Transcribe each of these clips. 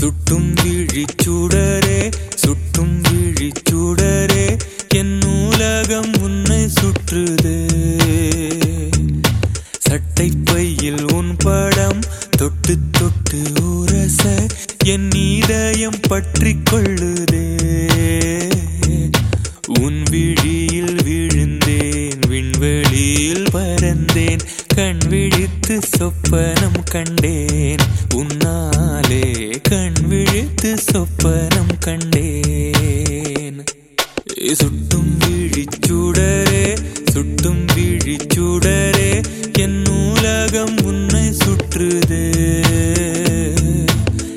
சுட்டும் விழிச்சுடரே சுட்டும் விழிச்சுடரே என் நூலகம் உன்னை சுற்றுது. சட்டை பையில் உன் படம் தொட்டு தொட்டு உரச என் இதயம் பற்றி கொள்ளுதே. உன் விழியில் விழுந்தேன் விண்வெளியில் பறந்தேன் கண் விழித்து சொப்பனம் கண்டேன் உன்னாலே கண் விழித்து சொப்பனம் கண்டேன். சுட்டும் விழிச்சுடரே சுட்டும் விழிச்சுடரே என் நூலகம் உன்னை சுற்றுது.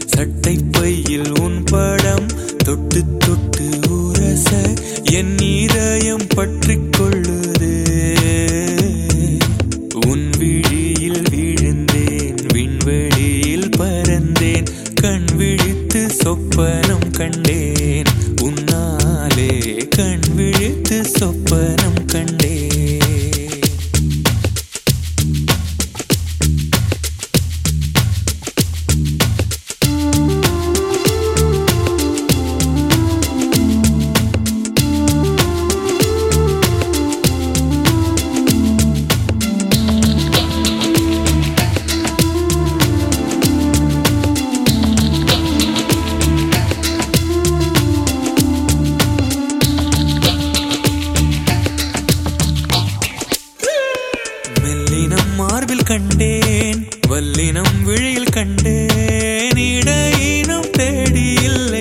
சட்டை பையில் உன் படம் தொட்டு தொட்டு உரச என் இதயம் பற்றிக்கொள்ளுது உன் விழியில் விழுந்தேன் விண்வெளியில் பறந்தேன் கண் விழித்து சொப்பனம் கண்டேன். உன்னாலே கண் விழித்து சொப்பனம் கண்டேன். மார்பில் கண்டேன் வல்லினம் விழியில் கண்டேன் இடையினம் தேடியில்லை